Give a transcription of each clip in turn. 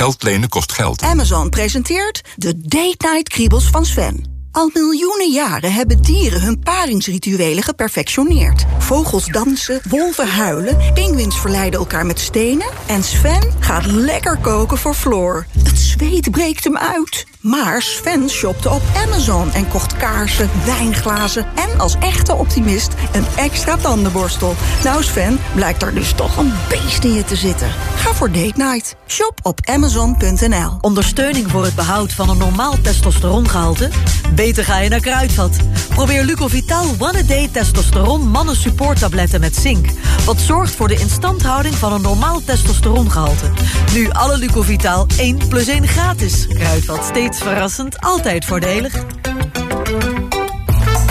Geld lenen kost geld. Amazon presenteert de Date Night Kriebels van Sven. Al miljoenen jaren hebben dieren hun paringsrituelen geperfectioneerd. Vogels dansen, wolven huilen, pinguïns verleiden elkaar met stenen... en Sven gaat lekker koken voor Floor. Het zweet breekt hem uit. Maar Sven shopte op Amazon en kocht kaarsen, wijnglazen... en als echte optimist een extra tandenborstel. Nou Sven, blijkt er dus toch een beest in je te zitten. Ga voor date night. Shop op amazon.nl. Ondersteuning voor het behoud van een normaal testosterongehalte? Beter ga je naar Kruidvat. Probeer Lucovital One A Day Testosteron Mannen Support tabletten met zink. Wat zorgt voor de instandhouding van een normaal testosterongehalte. Nu alle Lucovital 1 plus 1 gratis. Kruidvat steeds verrassend, altijd voordelig.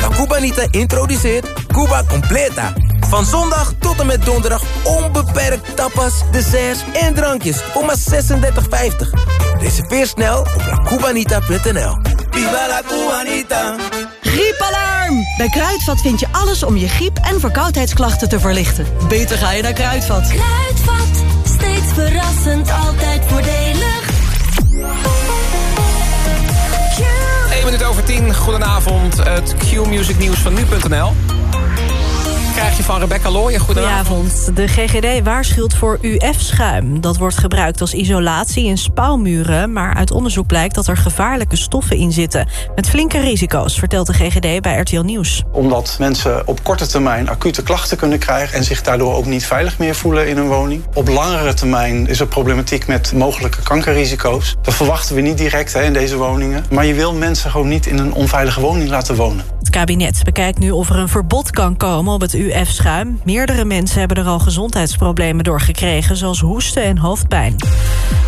La Cubanita introduceert Cuba Completa. Van zondag tot en met donderdag onbeperkt tapas, desserts en drankjes voor maar 36,50. Reserveer snel op lacubanita.nl. Viva la Cubanita! Griepalarm! Bij Kruidvat vind je alles om je griep- en verkoudheidsklachten te verlichten. Beter ga je naar Kruidvat. Kruidvat, steeds verrassend, altijd voordelig. Over 10, goedenavond. Het Q-music nieuws van nu.nl. Krijg je van Rebecca Looyen. Goedenavond. Goedenavond. De GGD waarschuwt voor UF-schuim. Dat wordt gebruikt als isolatie in spouwmuren... maar uit onderzoek blijkt dat er gevaarlijke stoffen in zitten. Met flinke risico's, vertelt de GGD bij RTL Nieuws. Omdat mensen op korte termijn acute klachten kunnen krijgen... en zich daardoor ook niet veilig meer voelen in hun woning. Op langere termijn is er problematiek met mogelijke kankerrisico's. Dat verwachten we niet direct hè, in deze woningen. Maar je wil mensen gewoon niet in een onveilige woning laten wonen. Kabinet bekijkt nu of er een verbod kan komen op het UF-schuim. Meerdere mensen hebben er al gezondheidsproblemen door gekregen... zoals hoesten en hoofdpijn.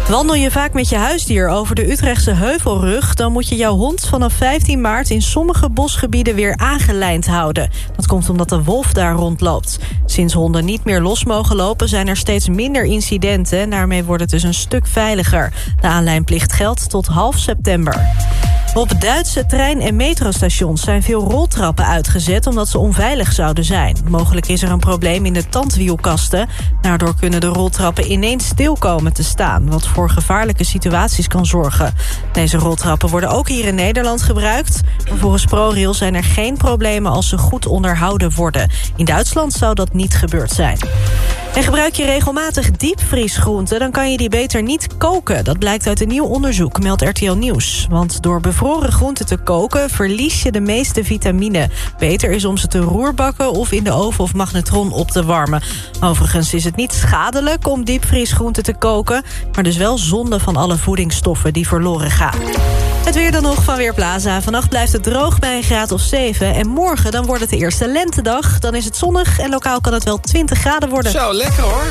Wandel je vaak met je huisdier over de Utrechtse Heuvelrug... dan moet je jouw hond vanaf 15 maart in sommige bosgebieden weer aangelijnd houden. Dat komt omdat de wolf daar rondloopt. Sinds honden niet meer los mogen lopen... zijn er steeds minder incidenten en daarmee wordt het dus een stuk veiliger. De aanlijnplicht geldt tot half september. Op Duitse trein- en metrostations zijn veel roltrappen uitgezet... omdat ze onveilig zouden zijn. Mogelijk is er een probleem in de tandwielkasten. Daardoor kunnen de roltrappen ineens stil komen te staan... wat voor gevaarlijke situaties kan zorgen. Deze roltrappen worden ook hier in Nederland gebruikt. Maar volgens ProRail zijn er geen problemen als ze goed onderhouden worden. In Duitsland zou dat niet gebeurd zijn. En gebruik je regelmatig diepvriesgroenten... dan kan je die beter niet koken. Dat blijkt uit een nieuw onderzoek, meldt RTL Nieuws. Want door bevroren groenten te koken... verlies je de meeste vitamine. Beter is om ze te roerbakken of in de oven of magnetron op te warmen. Overigens is het niet schadelijk om diepvriesgroenten te koken... maar dus wel zonde van alle voedingsstoffen die verloren gaan. Het weer dan nog van Weerplaza. Vannacht blijft het droog bij een graad of 7. En morgen dan wordt het de eerste lentedag. Dan is het zonnig en lokaal kan het wel 20 graden worden. Zo, lekker hoor.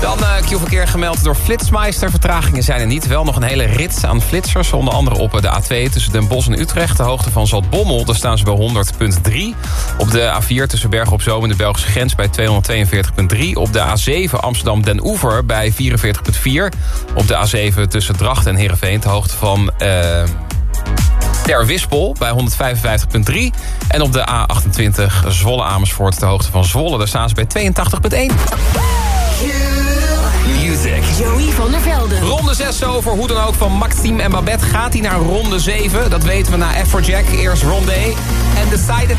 Dan uh, Q-verkeer gemeld door Flitsmeister. Vertragingen zijn er niet. Wel nog een hele rits aan flitsers. Onder andere op de A2 tussen Den Bosch en Utrecht. De hoogte van Zaltbommel, daar staan ze bij 100.3. Op de A4 tussen Bergen op Zoom en de Belgische grens bij 242.3. Op de A7 Amsterdam-Den Oever bij 44.4. Op de A7 tussen Dracht en Heerenveen. De hoogte van... Uh, Ter Wispel bij 155.3. En op de A28 Zwolle Amersfoort, de hoogte van Zwolle. Daar staan ze bij 82.1. Music. Joey van der Velden. Ronde 6 over, hoe dan ook, van Maxime en Babette. Gaat hij naar ronde 7? Dat weten we na Afrojack. Eerst Ronde A. En Decided.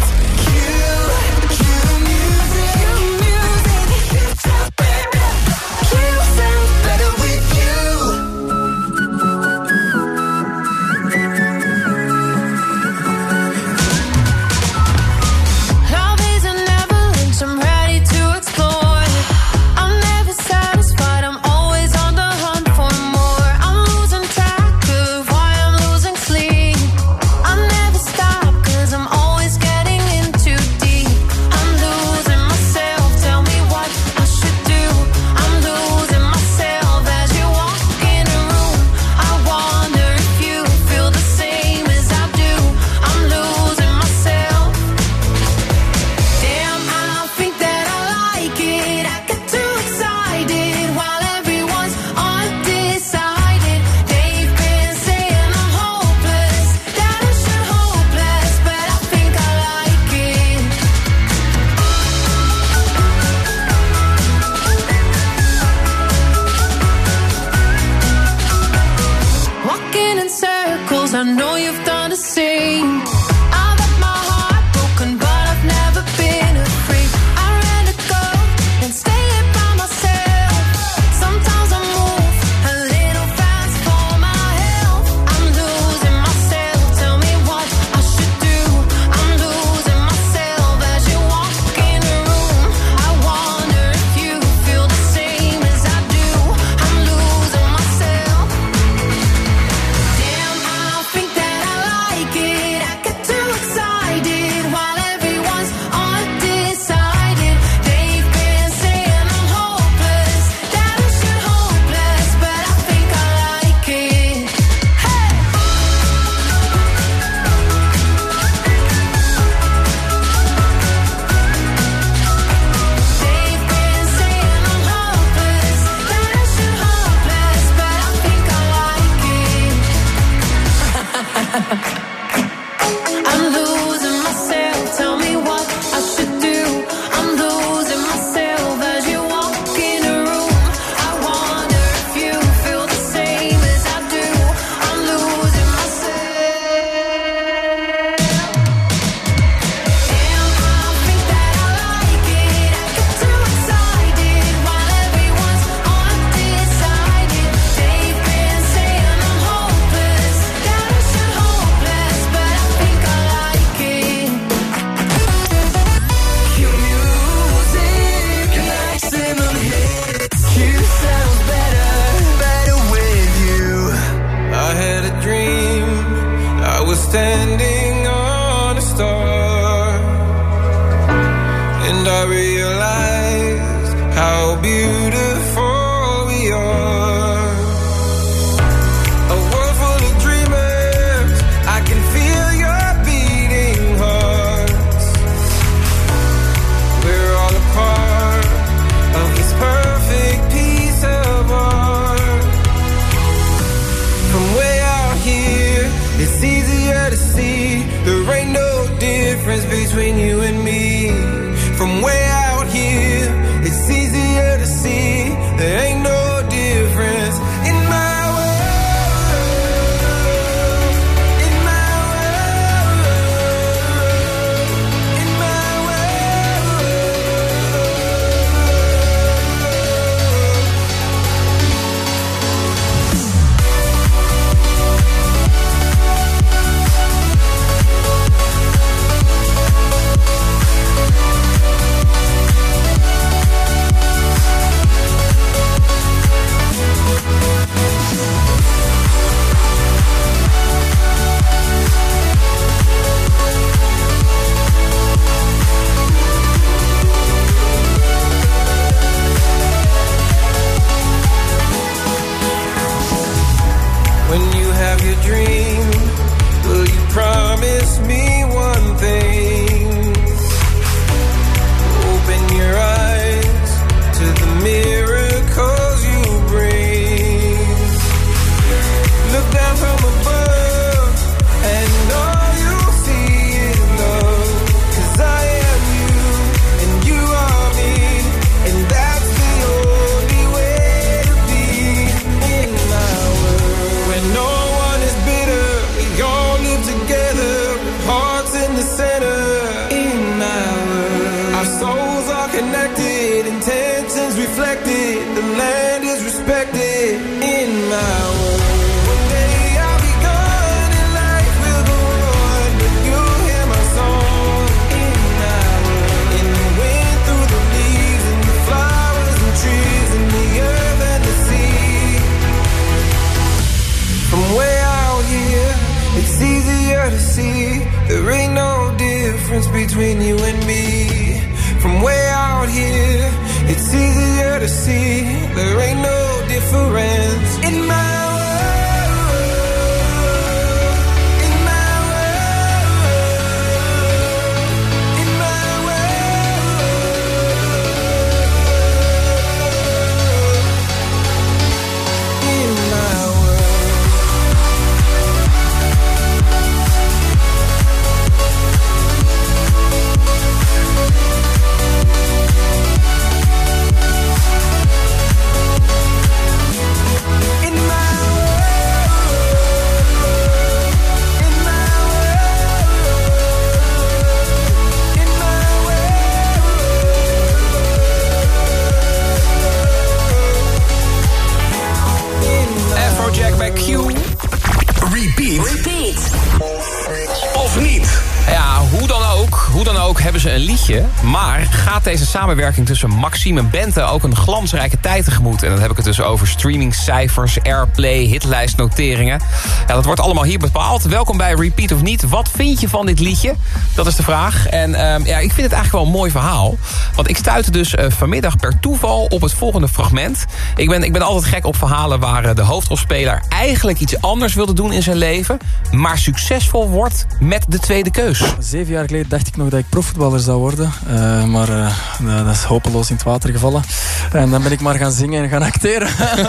Gaat deze samenwerking tussen Maxime en Bente ook een glansrijke tijd tegemoet? En dan heb ik het dus over streamingcijfers, airplay, hitlijstnoteringen. Ja, dat wordt allemaal hier bepaald. Welkom bij Repeat of Niet. Wat vind je van dit liedje? Dat is de vraag. En ehm, ja, ik vind het eigenlijk wel een mooi verhaal. Want ik stuitte dus eh, vanmiddag per toeval op het volgende fragment. Ik ben, ik ben altijd gek op verhalen waar eh, de hoofdrolspeler eigenlijk iets anders wilde doen in zijn leven. Maar succesvol wordt met de tweede keus. Zeven jaar geleden dacht ik nog dat ik profvoetballer zou worden. Eh, maar nou, dat is hopeloos in het water gevallen. En dan ben ik maar gaan zingen en gaan acteren.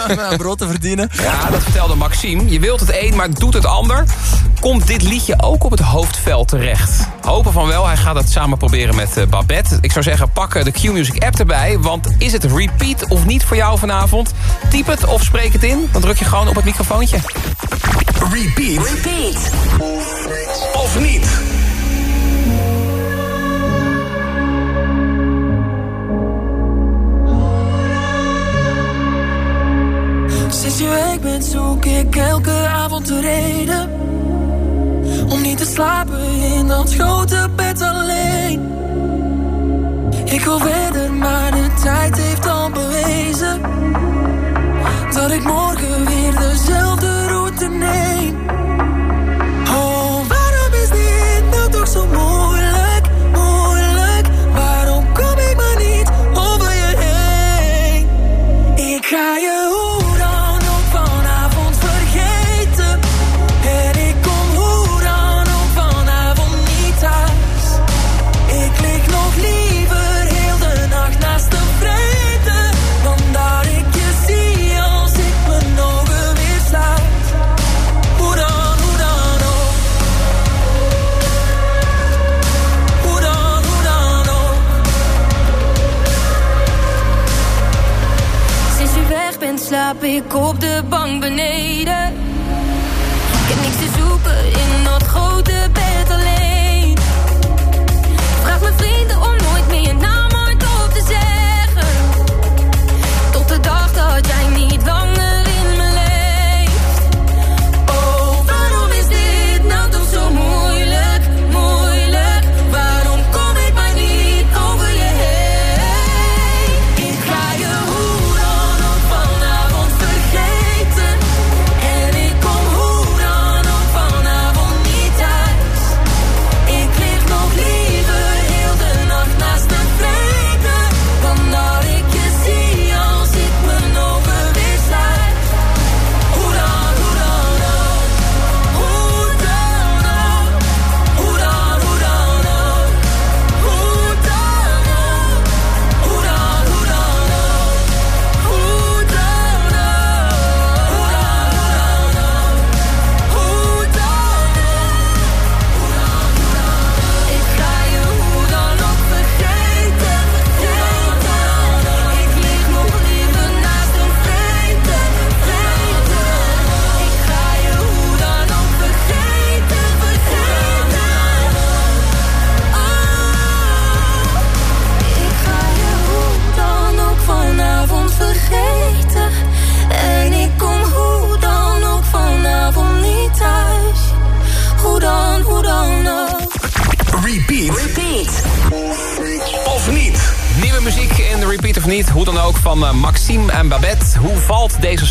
om mijn brood te verdienen. Ja, dat vertelde Maxime. Je wilt het een, maar doet het ander. Komt dit liedje ook op het hoofdveld terecht? Hopen van wel. Hij gaat het samen proberen met eh, Babette. Ik zou zeggen, pak eh, de Q-Music app erbij. Want is het repeat of niet voor jou vanavond? Typ het of spreek het in. Dan druk je gewoon op het microfoontje. Repeat. Repeat. Of niet? Sinds je weg bent zoek ik elke avond de reden Om niet te slapen in dat grote bed alleen. Ik wil verder, maar de tijd heeft al bewezen Dat ik morgen weer dezelfde route neem de bank beneden.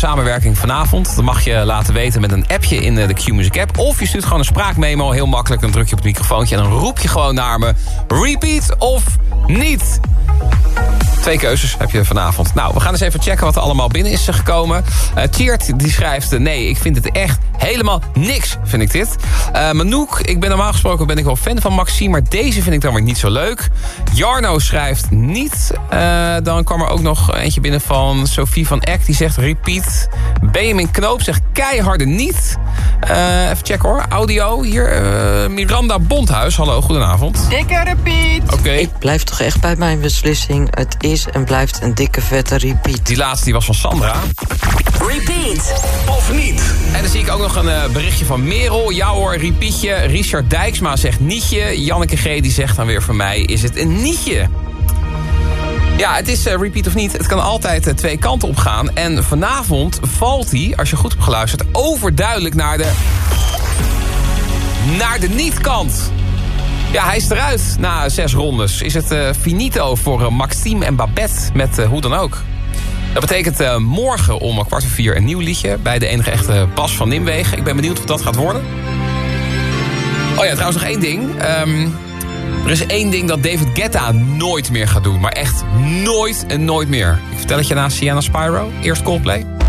Samenwerking vanavond? Dat mag je laten weten met een appje in eh, de Q-Music app. Of je stuurt gewoon een spraakmemo. Heel makkelijk. Dan druk je op het microfoontje en dan roep je gewoon naar me. Repeat of niet? Twee keuzes heb je vanavond. Nou, we gaan eens even checken wat er allemaal binnen is gekomen. Tjeerd die schrijft... eh, nee, ik vind het echt helemaal niks, vind ik dit. Eh Manouk, ik ben normaal gesproken ben ik wel fan van Maxime... maar deze vind ik dan weer niet zo leuk. Jarno schrijft niet. Dan kwam er ook nog eentje binnen van Sophie van Eck. Die zegt repeat. Benjamin Knoop zegt keiharde niet. Eh, even checken hoor. Audio hier. eh, Miranda Bondhuis. Hallo, goedenavond. Dikke repeat. Oké. Ik blijf toch echt bij mijn beslissing. Het is en blijft een dikke vette repeat. Die laatste die was van Sandra. Repeat. Of niet? En dan zie ik ook nog een eh, berichtje van Merel. Ja hoor, repeatje. Richard Dijksma zegt nietje. Janneke G. die zegt dan weer voor mij, is het een nietje? Ja, het is eh, repeat of niet. Het kan altijd eh, twee kanten op gaan. En vanavond valt hij, als je goed hebt geluisterd... overduidelijk naar de... naar de niet-kant. Ja, hij is eruit na zes rondes. Is het eh, finito voor Maxime en Babette met hoe dan ook. Dat betekent morgen om kwart voor vier een nieuw liedje... bij de enige echte Bas van Nimwegen. Ik ben benieuwd wat dat gaat worden. Oh ja, trouwens nog één ding. Ehm, er is één ding dat David Guetta nooit meer gaat doen. Maar echt nooit en nooit meer. Ik vertel het je na Sienna Spyro. Eerst Coldplay.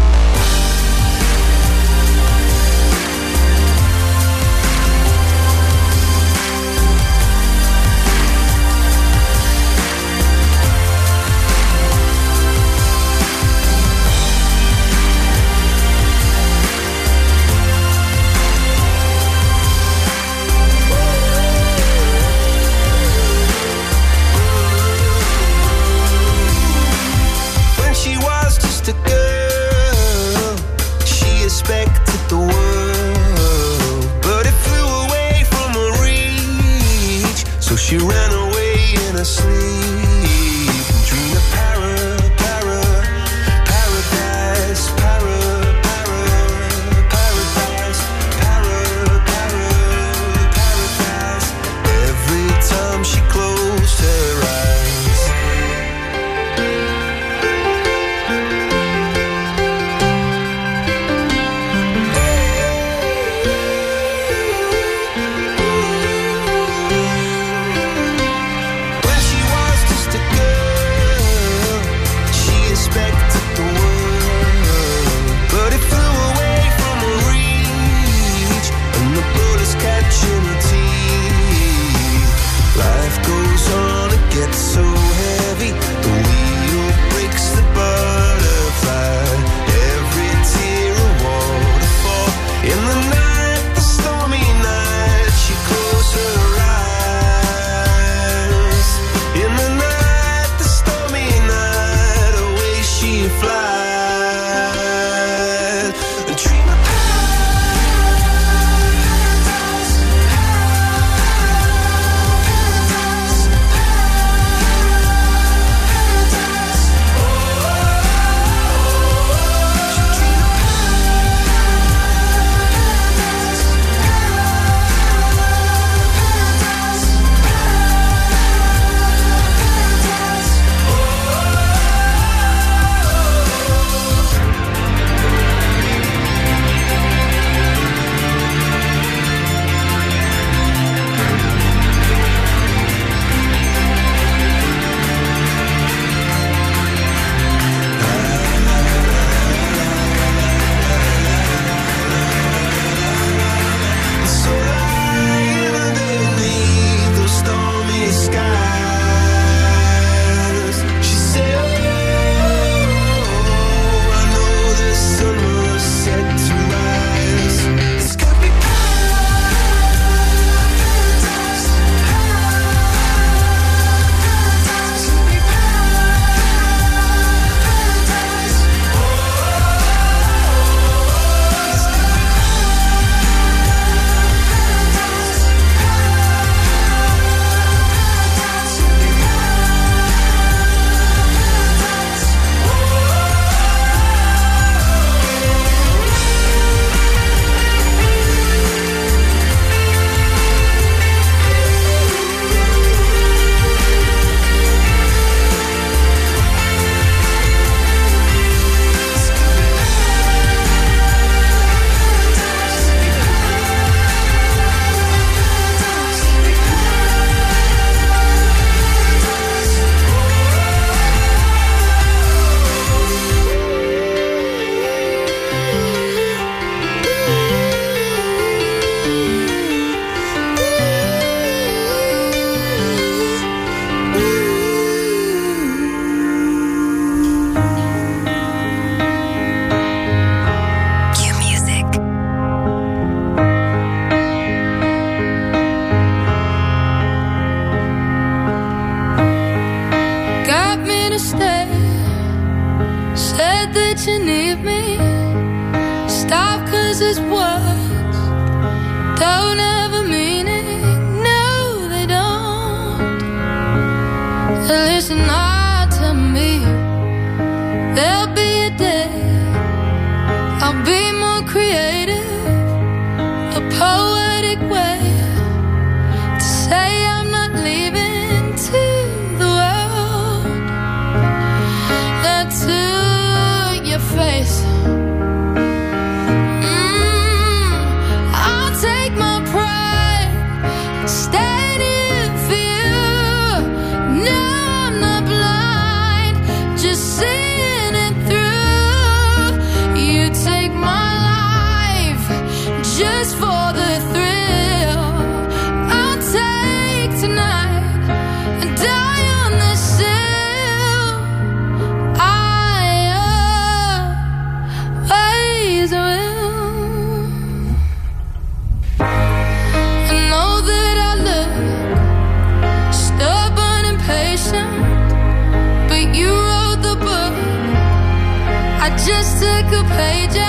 a page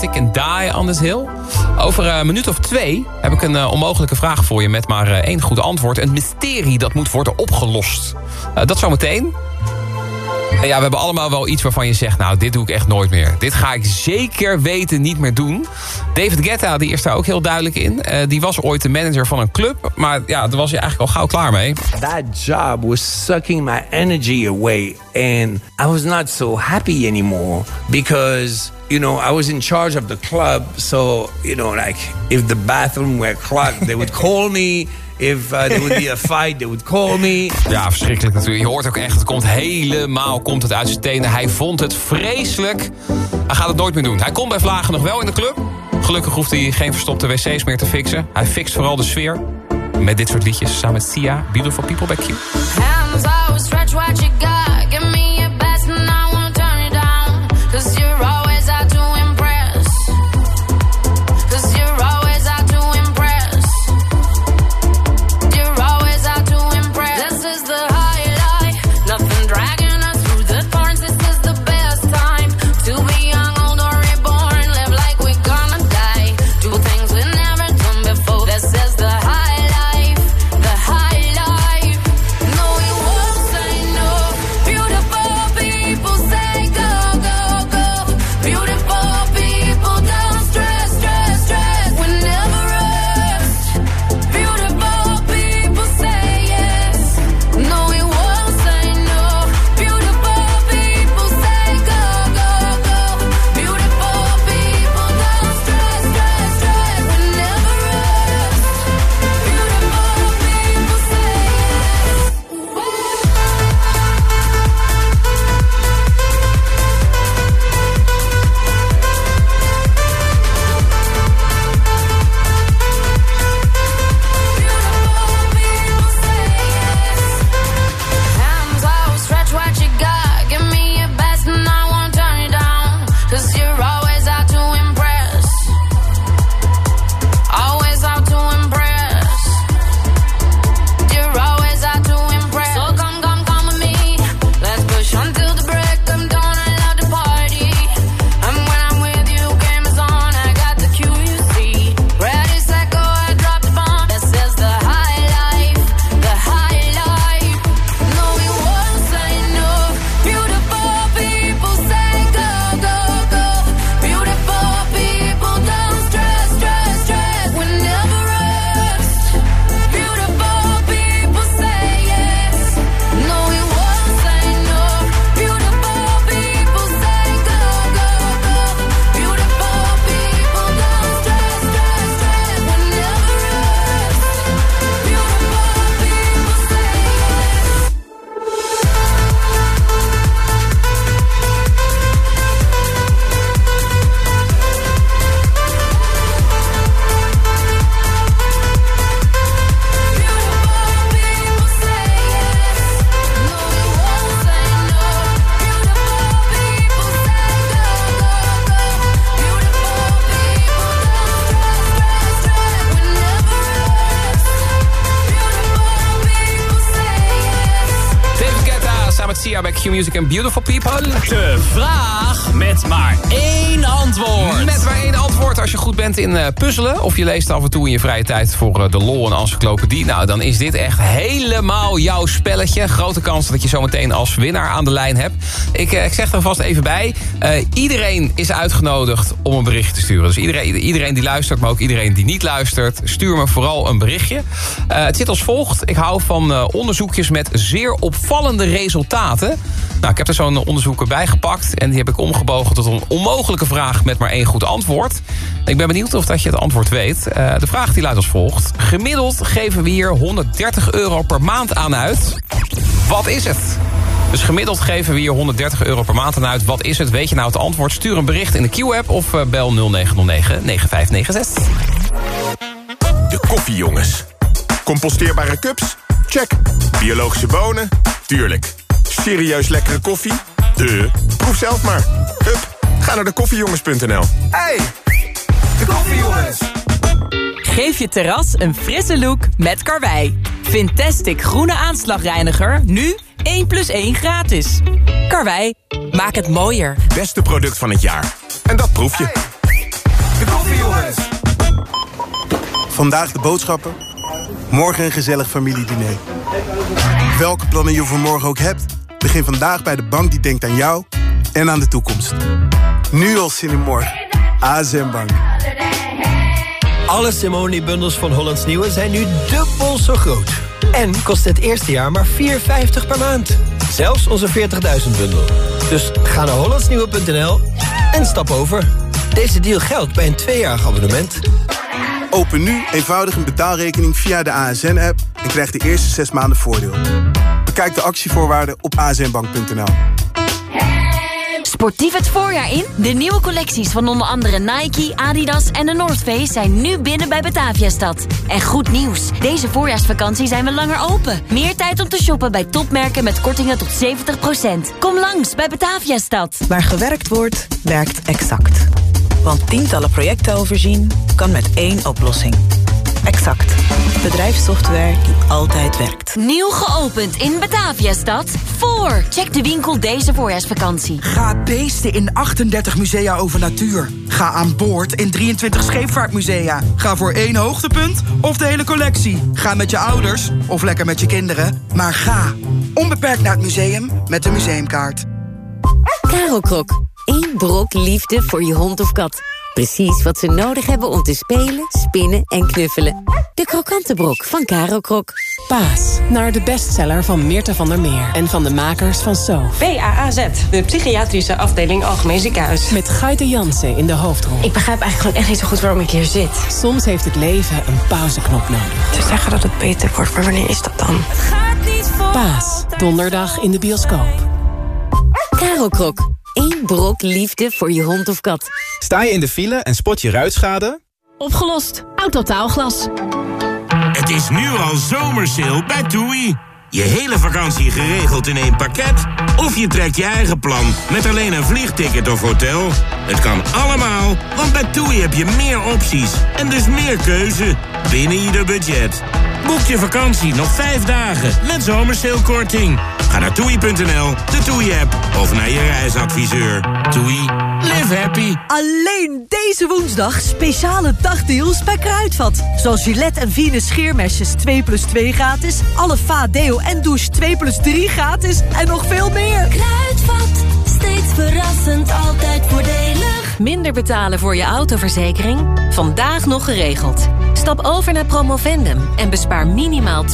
bij Q-Music en Die this Hill. Over een minuut of twee heb ik een eh, onmogelijke vraag voor je... met maar eh, één goed antwoord. Een mysterie dat moet worden opgelost. Eh, dat zometeen. En ja, we hebben allemaal wel iets waarvan je zegt... nou, dit doe ik echt nooit meer. Dit ga ik zeker weten niet meer doen. David Guetta, die is daar ook heel duidelijk in. Eh, die was ooit de manager van een club. Maar ja, daar was hij eigenlijk al gauw klaar mee. That job was sucking my energy away, and I was not so happy anymore because you know I was in charge of the club. So you know, like if the bathroom were clogged, they would call me. If uh, there would be a fight, they would call me. Ja, verschrikkelijk natuurlijk. Je hoort ook echt, het komt helemaal komt het uit zijn tenen. Hij vond het vreselijk. Hij gaat het nooit meer doen. Hij komt bij Vlagen nog wel in de club. Gelukkig hoeft hij geen verstopte wc's meer te fixen. Hij fixt vooral de sfeer. Met dit soort liedjes samen met Sia, Beautiful People by Q. Q-Music en Beautiful People. De vraag met maar één antwoord. Met maar één als je goed bent in eh, puzzelen... of je leest af en toe in je vrije tijd voor eh, de lol en encyclopedie... nou, dan is dit echt helemaal jouw spelletje. Grote kans dat je zometeen als winnaar aan de lijn hebt. Ik, eh, ik zeg er vast even bij. iedereen is uitgenodigd om een bericht te sturen. Dus iedereen, iedereen die luistert, maar ook iedereen die niet luistert... stuur me vooral een berichtje. Het zit als volgt. Ik hou van onderzoekjes met zeer opvallende resultaten. Nou, ik heb er zo'n onderzoek bij gepakt... en die heb ik omgebogen tot een onmogelijke vraag... met maar één goed antwoord. Ik ben benieuwd of dat je het antwoord weet. Eh, de vraag die luidt als volgt. Gemiddeld geven we hier 130 euro per maand aan uit. Wat is het? Dus gemiddeld geven we hier 130 euro per maand aan uit. Wat is het? Weet je nou het antwoord? Stuur een bericht in de Q-app of eh, bel 0909 9596. De koffiejongens. Composteerbare cups? Check. Biologische bonen? Tuurlijk. Serieus lekkere koffie? De. Proef zelf maar. Hup, ga naar de koffiejongens.nl. Hey, de koffiejongens. Geef je terras een frisse look met Karwei. Fantastic groene aanslagreiniger, nu 1 plus 1 gratis. Karwei, maak het mooier. Beste product van het jaar. En dat proef je. De koffiejongens. Vandaag de boodschappen. Morgen een gezellig familiediner. Welke plannen je voor morgen ook hebt... begin vandaag bij de bank die denkt aan jou en aan de toekomst. Nu al zin in morgen. ASM Bank. Alle Simone-bundels van Hollands Nieuwe zijn nu dubbel zo groot. En kost het eerste jaar maar 4,50 per maand. Zelfs onze 40.000 bundel. Dus ga naar hollandsnieuwe.nl en stap over. Deze deal geldt bij een tweejarig abonnement. Open nu eenvoudig een betaalrekening via de ASN-app... en krijg de eerste zes maanden voordeel. Bekijk de actievoorwaarden op asnbank.nl. Sportief het voorjaar in? De nieuwe collecties van onder andere Nike, Adidas en de North Face zijn nu binnen bij Bataviastad. En goed nieuws, deze voorjaarsvakantie zijn we langer open. Meer tijd om te shoppen bij topmerken met kortingen tot 70%. Kom langs bij Bataviastad. Waar gewerkt wordt, werkt exact. Want tientallen projecten overzien kan met één oplossing. Exact. Bedrijfssoftware die altijd werkt. Nieuw geopend in Bataviastad. Voor. Check de winkel deze voorjaarsvakantie. Ga beesten in 38 musea over natuur. Ga aan boord in 23 scheepvaartmusea. Ga voor één hoogtepunt of de hele collectie. Ga met je ouders of lekker met je kinderen. Maar ga onbeperkt naar het museum met de museumkaart. Karel Krok. Eén brok liefde voor je hond of kat. Precies wat ze nodig hebben om te spelen, spinnen en knuffelen. De krokante brok van Karel Krok. Paas, naar de bestseller van Meerte van der Meer en van de makers van So. PAAZ, de psychiatrische afdeling Algemeen Ziekenhuis. Met Gaite Jansen in de hoofdrol. Ik begrijp eigenlijk gewoon echt niet zo goed waarom ik hier zit. Soms heeft het leven een pauzeknop nodig. Ze zeggen dat het beter wordt, maar wanneer is dat dan? Paas, donderdag in de bioscoop. Karel Krok. Brok liefde voor je hond of kat. Sta je in de file en spot je ruitschade? Opgelost. Autotaalglas. Het is nu al zomersale bij TUI. Je hele vakantie geregeld in één pakket? Of je trekt je eigen plan met alleen een vliegticket of hotel? Het kan allemaal, want bij TUI heb je meer opties en dus meer keuze binnen ieder budget. Boek je vakantie nog vijf dagen met zomersalekorting. Ga naar toei.nl, de TUI-app of naar je reisadviseur. TUI, live happy. Alleen deze woensdag speciale dagdeals bij Kruidvat. Zoals Gillette en Venus scheermesjes 2 plus 2 gratis. Alle Va Deo en douche 2 plus 3 gratis. En nog veel meer. Kruidvat, steeds verrassend, altijd voordelig. Minder betalen voor je autoverzekering? Vandaag nog geregeld. Stap over naar Promovendum en bespaar minimaal 20%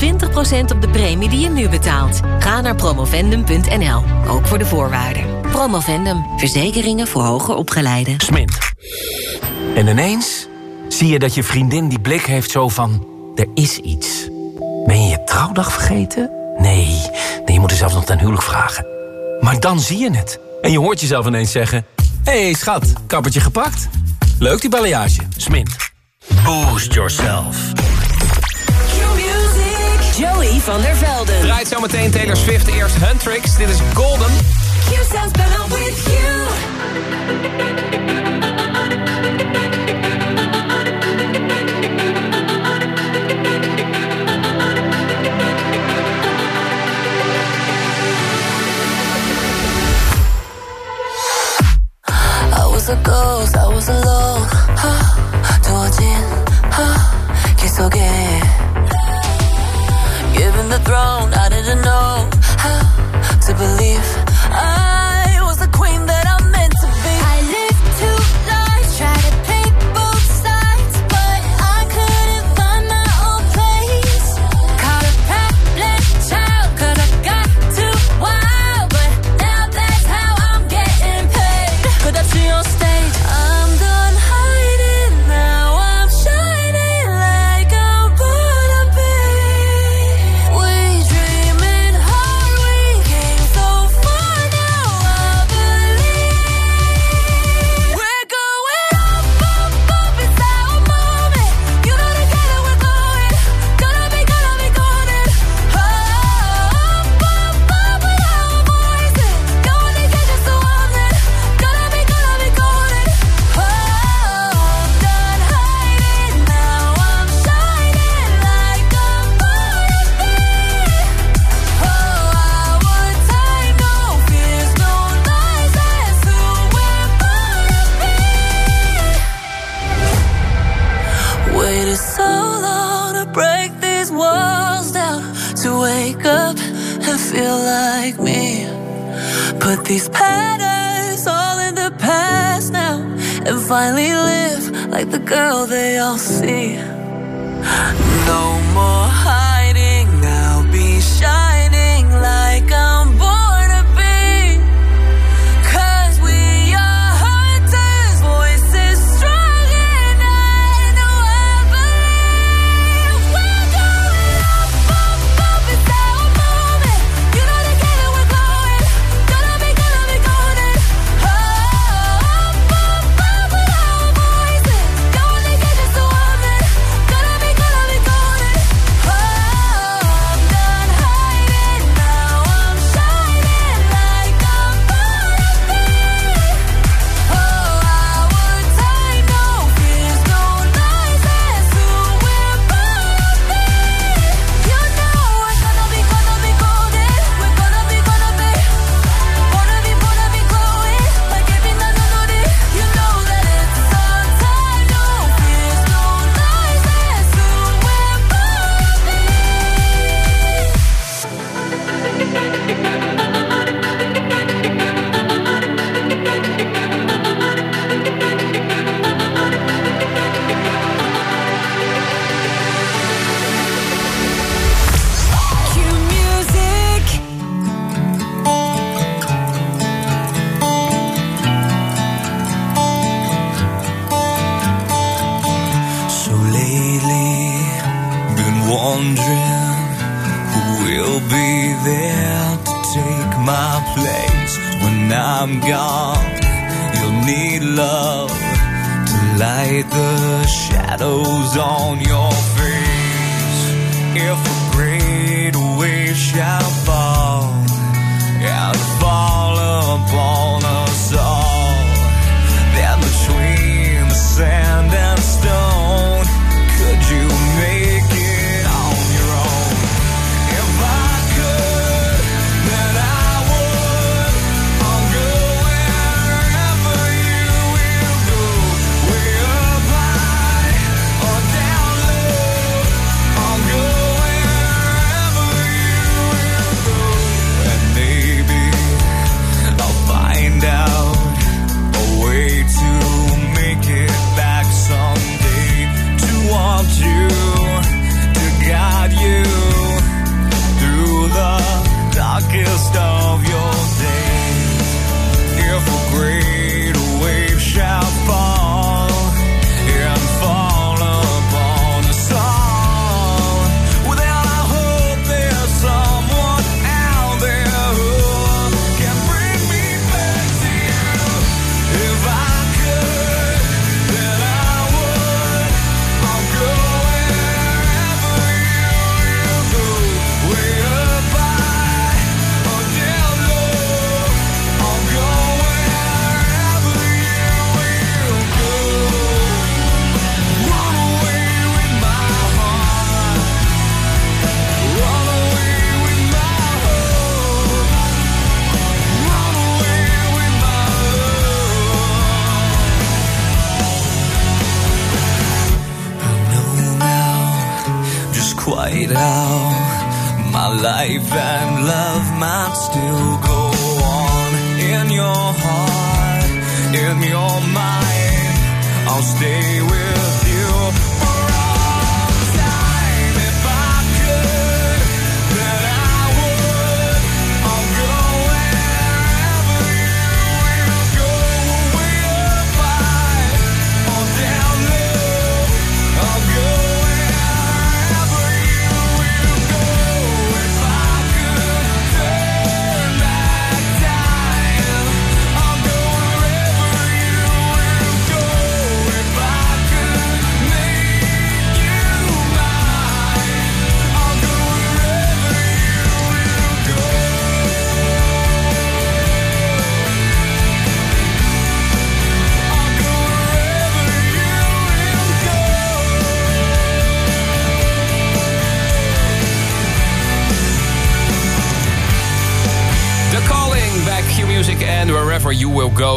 op de premie die je nu betaalt. Ga naar promovendum.nl, ook voor de voorwaarden. Promovendum, verzekeringen voor hoger opgeleiden. Smint. En ineens zie je dat je vriendin die blik heeft zo van... er is iets. Ben je je trouwdag vergeten? Nee, nee je moet er zelfs nog ten huwelijk vragen. Maar dan zie je het. En je hoort jezelf ineens zeggen... Hé hey, schat, kappertje gepakt? Leuk die balayage. Smint. Boost yourself. Joey van der Velden. Draait zometeen Taylor Swift eerst Huntrix. Dit is Golden. Q sounds better with you. a ghost, I was alone. 두어진 기속에 Given the throne, I didn't know how to believe. I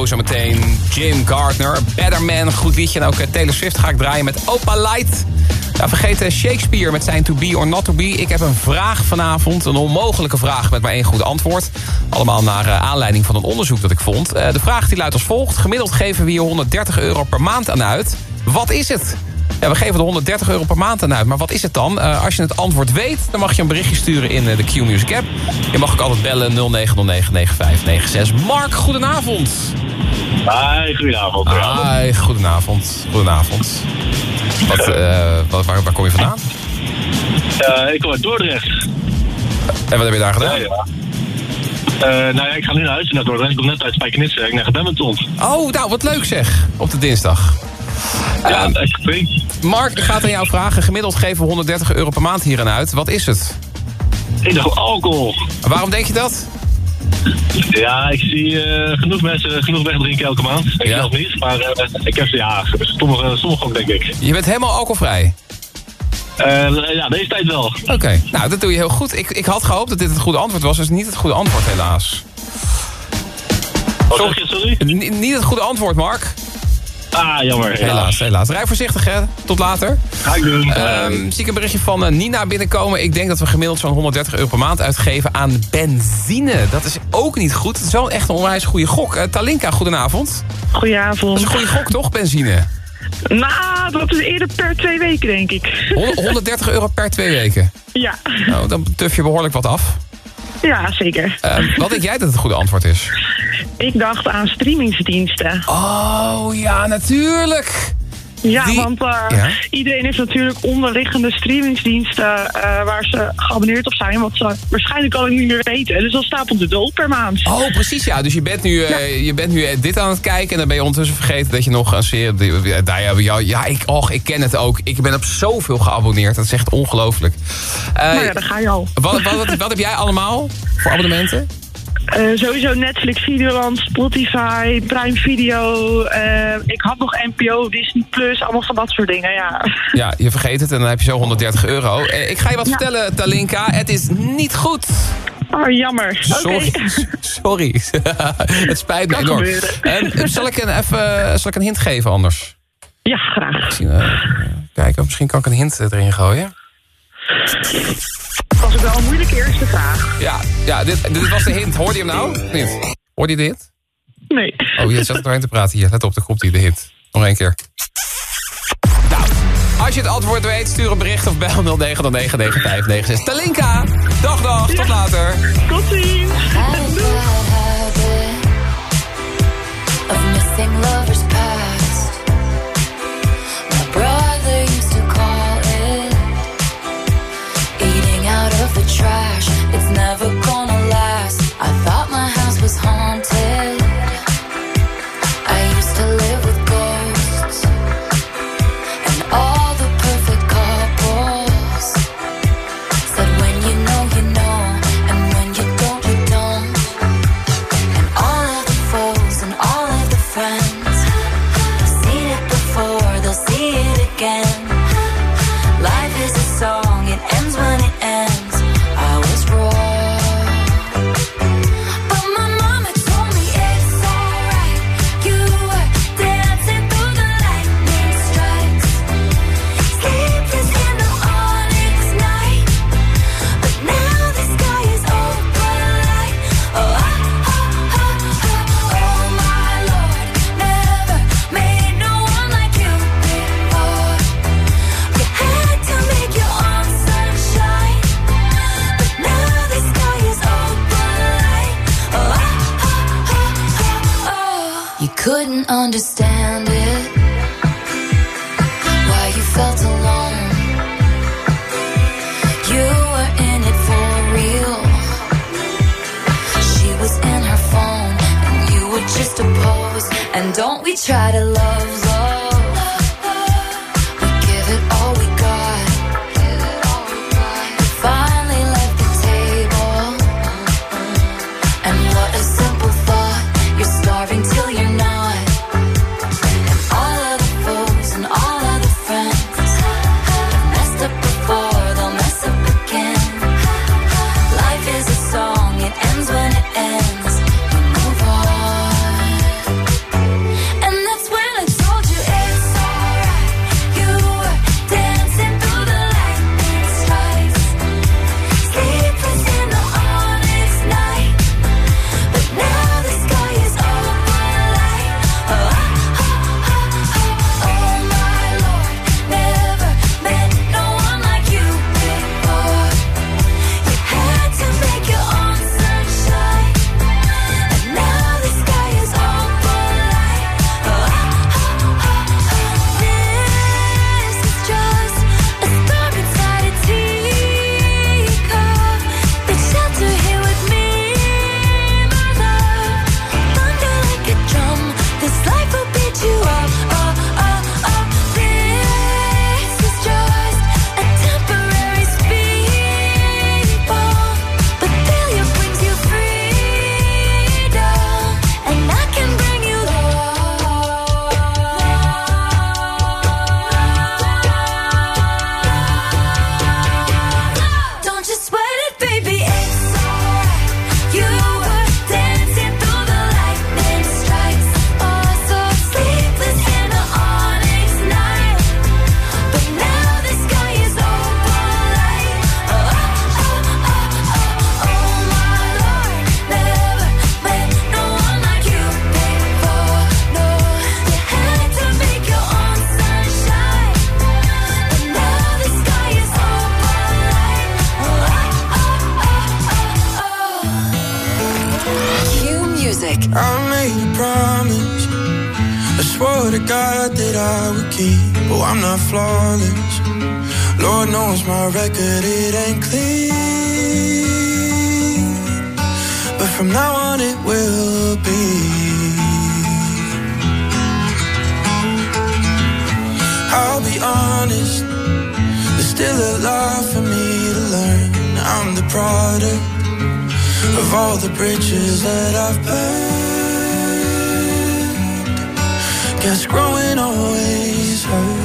Go. Zometeen Jim Gardner, Better Man, goed liedje. En ook eh, Taylor Swift ga ik draaien met Opa Light. Ja, vergeet eh, Shakespeare met zijn to be or not to be. Ik heb een vraag vanavond, een onmogelijke vraag met maar één goed antwoord. Allemaal naar eh, aanleiding van een onderzoek dat ik vond. De vraag die luidt als volgt. Gemiddeld geven we hier 130 euro per maand aan uit. Wat is het? Ja, we geven er 130 euro per maand aan uit. Maar wat is het dan? Als je het antwoord weet, dan mag je een berichtje sturen in de Q-Music app. Je mag ook altijd bellen 09099596. Mark, goedenavond. Hi, goedenavond. Hi, goedenavond. Goedenavond. Wat, eh, wat, waar, waar kom je vandaan? Eh, ik kom uit Dordrecht. En wat heb je daar gedaan? Ja, ja. Eh, nou ja, ik ga nu naar huis naar Dordrecht. Ik kom net uit Spijkenisse. Ik naar Badminton. Oh, nou, wat leuk zeg. Op de dinsdag. Ja, echt flink. Mark, ik ga het aan jou vragen. Gemiddeld geven we 130 euro per maand hierin uit. Wat is het? Ik dacht alcohol. Waarom denk je dat? Ja, ik zie eh, genoeg mensen genoeg wegdrinken elke maand. Ik zelf niet, maar eh, ik heb ze, ja, sommige, sommige ook denk ik. Je bent helemaal alcoholvrij. Eh, ja, deze tijd wel. Oké, nou, dat doe je heel goed. Ik, ik had gehoopt dat dit het goede antwoord was. Is niet het goede antwoord, helaas. Sorry? N- niet het goede antwoord, Mark. Ah, jammer. helaas. Helaas, helaas. Rij voorzichtig, hè. Tot later. Ga ik doen. Ehm, zie ik een berichtje van eh, Nina binnenkomen. Ik denk dat we gemiddeld zo'n 130 euro per maand uitgeven aan benzine. Dat is ook niet goed. Het is wel echt een onwijs goede gok. Eh, Talinka, goedenavond. Goedenavond. Dat is een goede gok, toch, benzine? Nou, dat is eerder per twee weken, denk ik. 100 130 euro per twee weken. Ja, Nou, dan tuf je behoorlijk wat af. Ja zeker. Ehm, wat denk jij dat het goede antwoord is? Ik dacht aan streamingsdiensten. Oh, ja, natuurlijk. Ja, want eh, Ja? iedereen heeft natuurlijk onderliggende streamingsdiensten eh, waar ze geabonneerd op zijn, wat ze waarschijnlijk al niet meer weten. Dus dat stapelt de dood per maand. Oh, precies, ja. Dus je bent, nu, eh, je bent nu dit aan het kijken... en dan ben je ondertussen vergeten dat je nog een serie... Daar hebben jou, ja, ik, och, ik ken het ook. Ik ben op zoveel geabonneerd. Dat is echt ongelooflijk. Nou ja, daar ga je al. wat, wat, wat, wat heb jij allemaal voor abonnementen? Eh, sowieso Netflix, Videoland, Spotify, Prime Video. eh, ik had nog NPO, Disney Plus, allemaal van dat soort dingen, ja. Ja, je vergeet het en dan heb je zo 130 euro. Eh, ik ga je wat vertellen, Talinka. Het is niet goed. Oh, jammer. Sorry. Sorry. het spijt me enorm. Eh, zal, ik een, even, zal ik een hint geven anders? Ja, graag. Misschien, kijken, misschien kan ik een hint erin gooien. Dat was ook wel een moeilijke eerste vraag. Ja, ja dit, dit was de hint. Hoorde je hem nou? Niet? Hoorde je de hint? Nee. Oh, je zat er doorheen te praten hier. Let op, daar komt hij, de hint. Nog één keer. Nou, als je het antwoord weet, stuur een bericht of bel 09099596. Talinka! Dag, dag. Tot later. Tot ziens. Lord knows my record, it ain't clean. But from now on, it will be. I'll be honest, there's still a lot for me to learn. I'm the product of all the bridges that I've burned. Guess growing always hurts.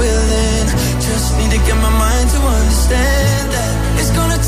Willing. Just need to get my mind to understand that it's gonna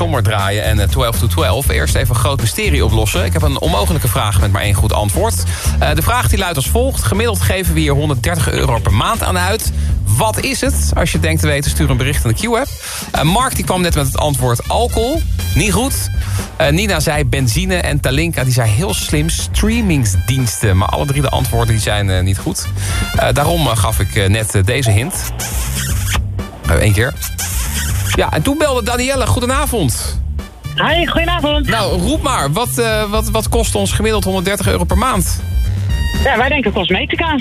sommer draaien en eh, 12 to 12. Eerst even een groot mysterie oplossen. Ik heb een onmogelijke vraag met maar één goed antwoord. Eh, de vraag die luidt als volgt. Gemiddeld geven we hier 130 euro per maand aan uit. Wat is het? Als je denkt te weten, stuur een bericht aan de Q-app. Eh, Mark die kwam net met het antwoord alcohol. Niet goed. Eh, Nina zei benzine en Talinka die zei heel slim streamingsdiensten. Maar alle drie de antwoorden die zijn niet goed. Daarom gaf ik net deze hint. Eén keer. Ja, en toen belde Danielle. Goedenavond. Hi, goedenavond. Nou, roep maar. Wat, eh, wat, wat kost ons gemiddeld 130 euro per maand? Ja, wij denken cosmetica.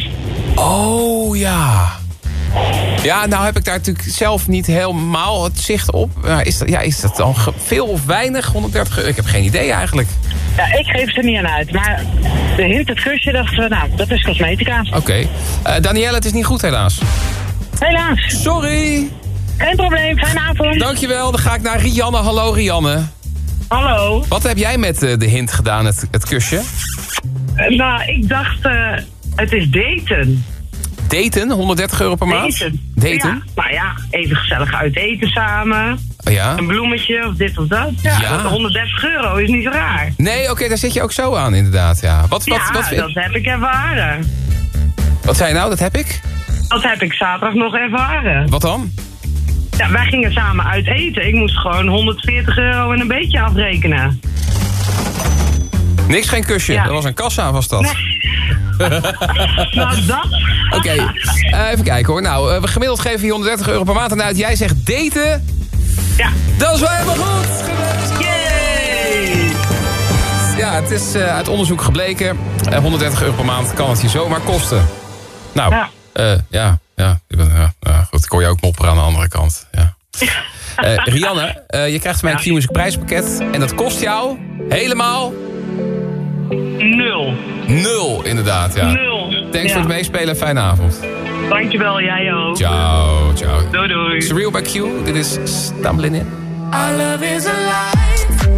Oh, ja. Ja, nou heb ik daar natuurlijk zelf niet helemaal het zicht op. Is dat, ja, is dat dan veel of weinig? 130 euro? Ik heb geen idee eigenlijk. Ja, ik geef ze niet aan uit. Maar de hint, het kusje, dachten we, nou, dat is cosmetica. Oké. Eh, Danielle, het is niet goed helaas. Helaas. Sorry. Geen probleem, fijne avond. Dankjewel, dan ga ik naar Rianne. Hallo Rianne. Hallo. Wat heb jij met eh, de hint gedaan, het, het kusje? Eh, nou, ik dacht, eh, het is daten. Daten, 130 euro per maand? Daten. Daten? Ja, nou ja, even gezellig uit eten samen. Oh ja? Een bloemetje of dit of dat. Ja, Ja. dat 130 euro is niet raar. Nee, oké, daar zit je ook zo aan inderdaad, ja. Wat, wat, ja, wat, vind- dat heb ik ervaren. wat zei je nou, dat heb ik? Dat heb ik zaterdag nog ervaren. Wat dan? Ja, wij gingen samen uit eten. Ik moest gewoon 140 euro en een beetje afrekenen. Niks, geen kusje. Ja. Dat was een kassa, was dat? nou, dat. Oké, eh, even kijken hoor. Nou, eh, we gemiddeld geven je 130 euro per maand aan uit. Jij zegt daten. Ja. Dat is wel helemaal goed. Yay! Ja, het is eh, uit onderzoek gebleken. Eh, 130 euro per maand kan het je zomaar kosten. Nou, Ja. ja, ja, ja, ja, ja, goed. Ik hoor je ook mopperen aan de andere kant. Ja. Eh, Rianne, eh, je krijgt van mij een Q-Music prijspakket. En dat kost jou helemaal... Nul. Nul, inderdaad, ja. Nul. Thanks Ja. voor het meespelen. Fijne avond. Dankjewel, jij ook. Ciao, ciao. Doei, doei. Surreal by Q. Dit is Stumbling In. Our love is alive.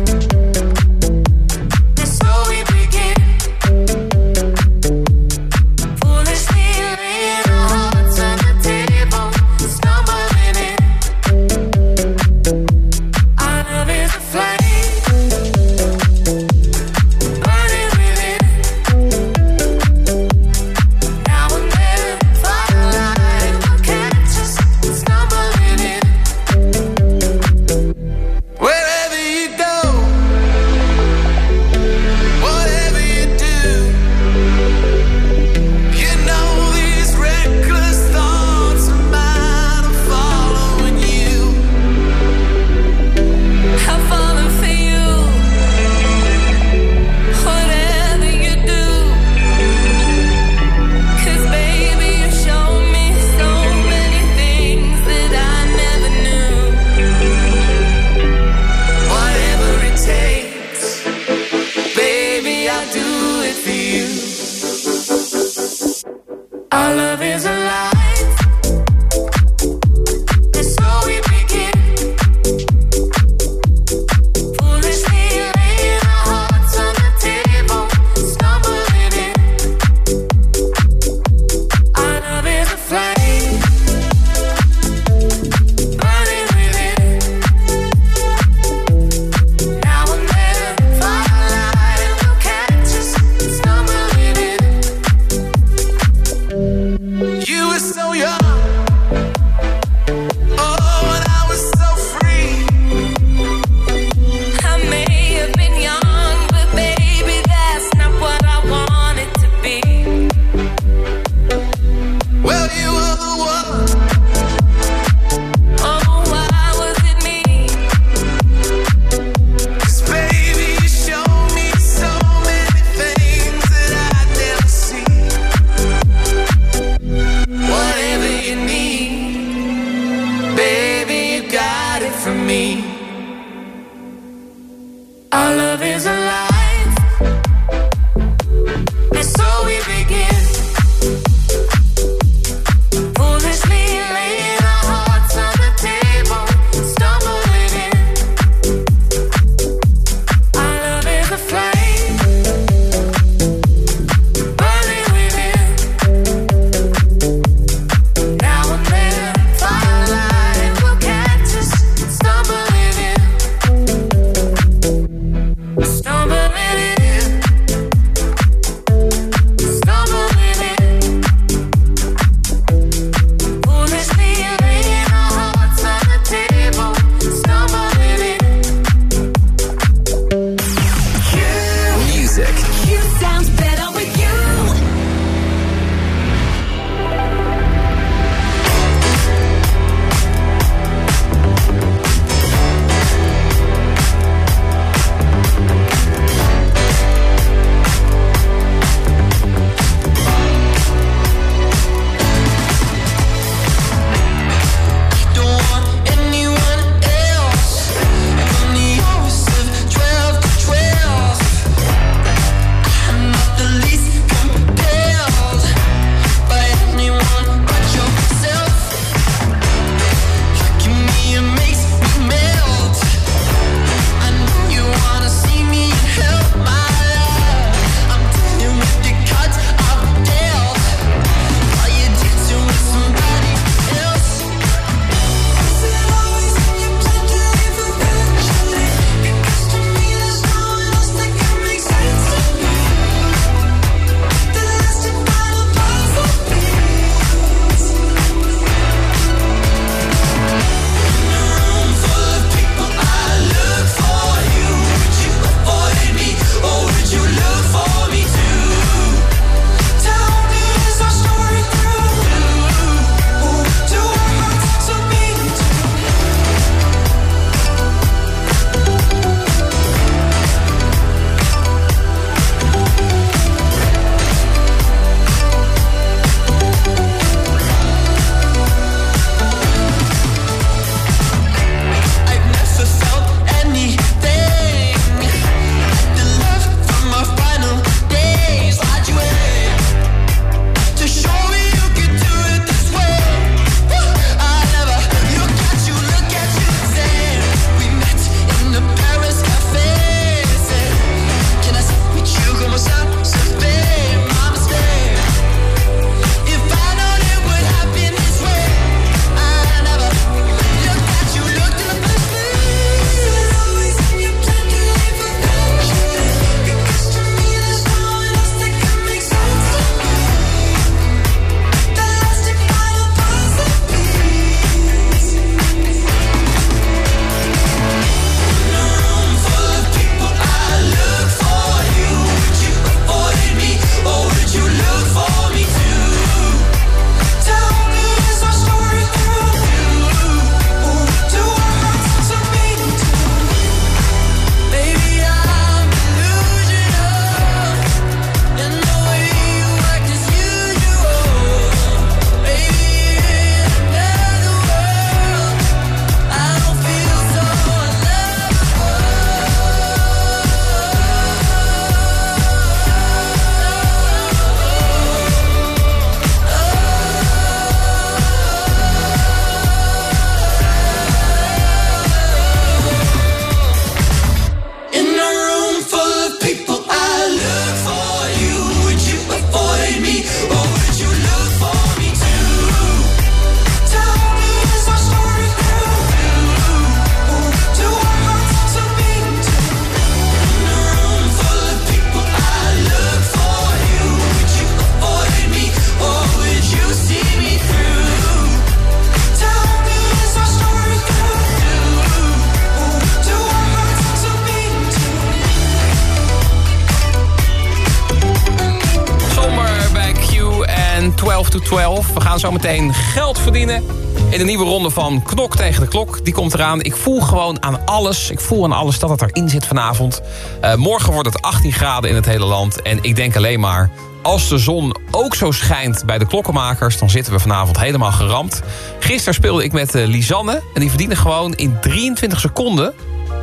12 to 12. We gaan zo meteen geld verdienen in de nieuwe ronde van Knok tegen de Klok. Die komt eraan. Ik voel gewoon aan alles. Ik voel aan alles dat het erin zit vanavond. Uh, morgen wordt het 18 graden in het hele land. En ik denk alleen maar... Als de zon ook zo schijnt bij de klokkenmakers... dan zitten we vanavond helemaal geramd. Gisteren speelde ik met uh, Lisanne. En die verdienen gewoon in 23 seconden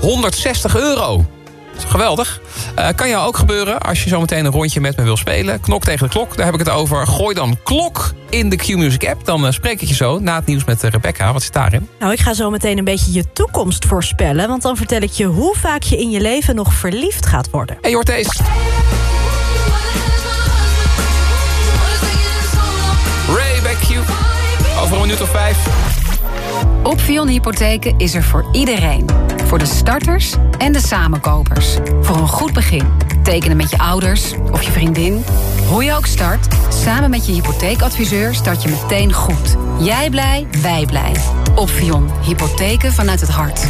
160 euro. Geweldig. Uh, kan jou ook gebeuren als je zometeen een rondje met me wil spelen. Knok tegen de klok, daar heb ik het over. Gooi dan klok in de Q-Music app. Dan uh, spreek ik je zo na het nieuws met uh, Rebecca. Wat zit daarin? Nou, ik ga zo meteen een beetje je toekomst voorspellen. Want dan vertel ik je hoe vaak je in je leven nog verliefd gaat worden. Hey, je hoort deze. Ray, back you. Over een minuut of vijf. Opvion Hypotheken is er voor iedereen. Voor de starters en de samenkopers. Voor een goed begin. Tekenen met je ouders of je vriendin. Hoe je ook start, samen met je hypotheekadviseur start je meteen goed. Jij blij, wij blij. Opvion Hypotheken vanuit het hart.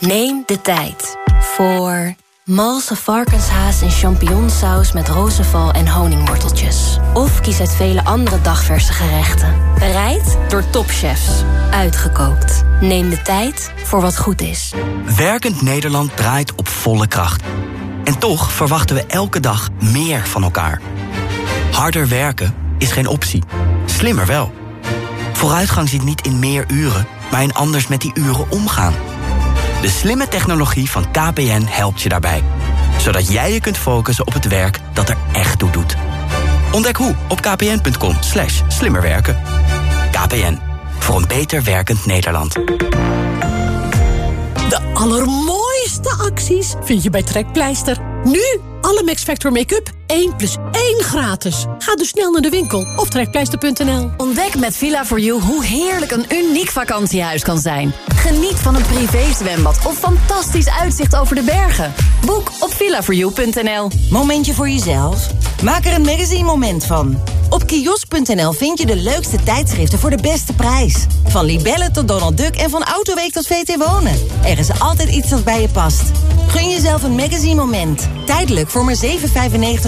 Neem de tijd voor Malse varkenshaas in champignonsaus met rozenval en honingworteltjes. Of kies uit vele andere dagverse gerechten. Bereid door topchefs. Uitgekookt. Neem de tijd voor wat goed is. Werkend Nederland draait op volle kracht. En toch verwachten we elke dag meer van elkaar. Harder werken is geen optie. Slimmer wel. Vooruitgang zit niet in meer uren, maar in anders met die uren omgaan. De slimme technologie van KPN helpt je daarbij. Zodat jij je kunt focussen op het werk dat er echt toe doet. Ontdek hoe op kpn.com slash slimmerwerken. KPN, voor een beter werkend Nederland. De allermooiste acties vind je bij Trekpleister. Nu alle Max Factor make-up 1 plus 1 gratis. Ga dus snel naar de winkel of trekpleister.nl. Ontdek met Villa4You hoe heerlijk een uniek vakantiehuis kan zijn. Geniet van een privé-zwembad of fantastisch uitzicht over de bergen. Boek op villa4you.nl. Momentje voor jezelf? Maak er een magazine moment van. Op kiosk.nl vind je de leukste tijdschriften voor de beste prijs. Van Libelle tot Donald Duck en van Autoweek tot VT Wonen. Er is altijd iets dat bij je past. Gun jezelf een magazine moment. Tijdelijk voor maar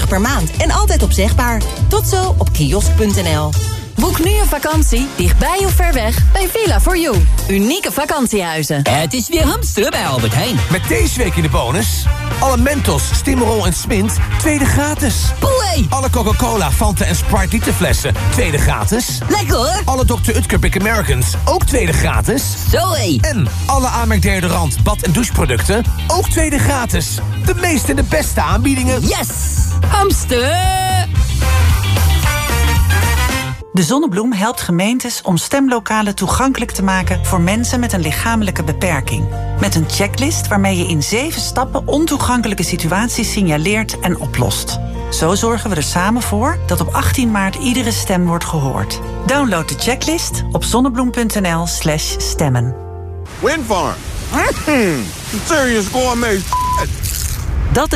7,95 per maand en altijd opzegbaar. Tot zo op kiosk.nl. Boek nu een vakantie, dichtbij of ver weg, bij Villa4You. Unieke vakantiehuizen. Het is weer hamsteren bij Albert Heijn. Met deze week in de bonus... alle Mentos, Stimmerol en Smint, tweede gratis. Boei! Alle Coca-Cola, Fanta en Sprite literflessen, tweede gratis. Lekker hoor! Alle Dr. Utker Pick Americans, ook tweede gratis. Zoé! En alle Amerk deodorant, bad- en doucheproducten, ook tweede gratis. De meeste en de beste aanbiedingen. Yes! Hamster! De Zonnebloem helpt gemeentes om stemlokalen toegankelijk te maken voor mensen met een lichamelijke beperking. Met een checklist waarmee je in zeven stappen ontoegankelijke situaties signaleert en oplost. Zo zorgen we er samen voor dat op 18 maart iedere stem wordt gehoord. Download de checklist op zonnebloem.nl/slash stemmen. Windfarm. Mm, serious gourmet. Dat is